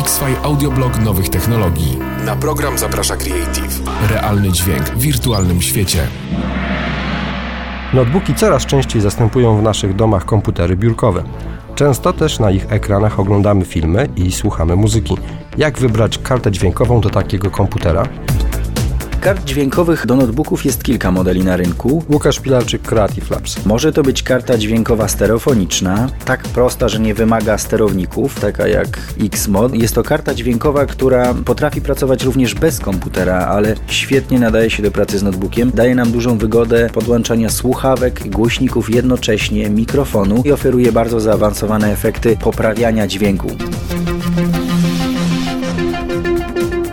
X-Fi Audioblog nowych technologii. Na program zaprasza Creative. Realny dźwięk w wirtualnym świecie. Notebooki coraz częściej zastępują w naszych domach komputery biurkowe. Często też na ich ekranach oglądamy filmy i słuchamy muzyki. Jak wybrać kartę dźwiękową do takiego komputera? Kart dźwiękowych do notebooków jest kilka modeli na rynku. Łukasz Pilarczyk, Creative Labs. Może to być karta dźwiękowa stereofoniczna, tak prosta, że nie wymaga sterowników, taka jak Xmod. Jest to karta dźwiękowa, która potrafi pracować również bez komputera, ale świetnie nadaje się do pracy z notebookiem. Daje nam dużą wygodę podłączania słuchawek, głośników jednocześnie, mikrofonu i oferuje bardzo zaawansowane efekty poprawiania dźwięku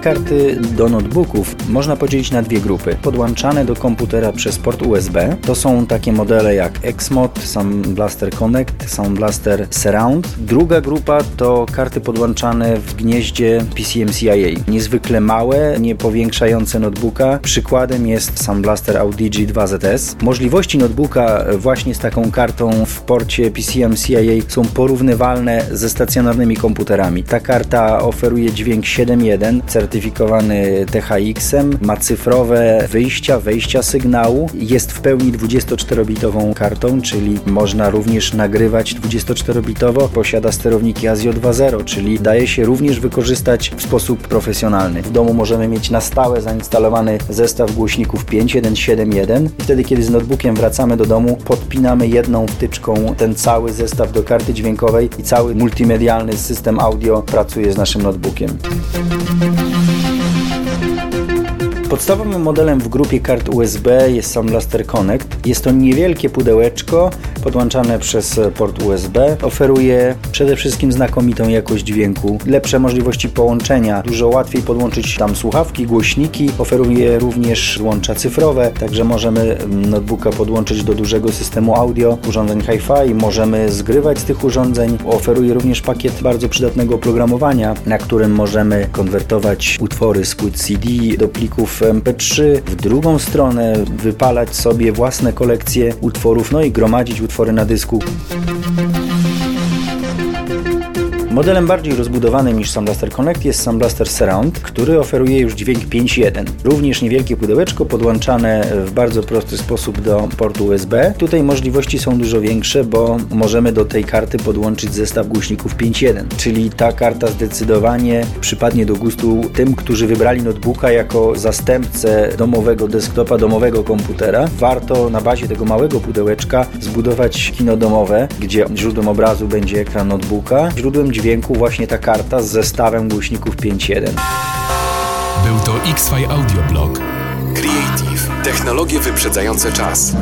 karty do notebooków można podzielić na dwie grupy. Podłączane do komputera przez port USB. To są takie modele jak Xmod, Sound Blaster Connect, Sound Blaster Surround. Druga grupa to karty podłączane w gnieździe PCMCIA. Niezwykle małe, nie powiększające notebooka. Przykładem jest Sound Blaster Audigi 2ZS. Możliwości notebooka właśnie z taką kartą w porcie PCMCIA są porównywalne ze stacjonarnymi komputerami. Ta karta oferuje dźwięk 7.1, certyfikat certyfikowany THX-em, ma cyfrowe wyjścia, wejścia sygnału, jest w pełni 24-bitową kartą, czyli można również nagrywać 24-bitowo, posiada sterowniki ASIO 2.0, czyli daje się również wykorzystać w sposób profesjonalny. W domu możemy mieć na stałe zainstalowany zestaw głośników 5.1.7.1 i wtedy, kiedy z notebookiem wracamy do domu, podpinamy jedną wtyczką ten cały zestaw do karty dźwiękowej i cały multimedialny system audio pracuje z naszym notebookiem. on the Podstawowym modelem w grupie kart USB jest Sound Blaster Connect. Jest to niewielkie pudełeczko podłączane przez port USB. Oferuje przede wszystkim znakomitą jakość dźwięku, lepsze możliwości połączenia, dużo łatwiej podłączyć tam słuchawki, głośniki. Oferuje również łącza cyfrowe, także możemy notebooka podłączyć do dużego systemu audio, urządzeń hi-fi, możemy zgrywać z tych urządzeń. Oferuje również pakiet bardzo przydatnego oprogramowania, na którym możemy konwertować utwory z płyt CD do plików MP3, w drugą stronę wypalać sobie własne kolekcje utworów, no i gromadzić utwory na dysku. Modelem bardziej rozbudowanym niż Sound Blaster Connect jest Sound Blaster Surround, który oferuje już dźwięk 5.1. Również niewielkie pudełeczko podłączane w bardzo prosty sposób do portu USB. Tutaj możliwości są dużo większe, bo możemy do tej karty podłączyć zestaw głośników 5.1, czyli ta karta zdecydowanie przypadnie do gustu tym, którzy wybrali notebooka jako zastępcę domowego desktopa, domowego komputera. Warto na bazie tego małego pudełeczka zbudować kino domowe, gdzie źródłem obrazu będzie ekran notebooka, źródłem dźwięku dźwięku właśnie ta karta z zestawem głośników 5.1. Był to X-Fi Audioblog. Creative. Technologie wyprzedzające czas.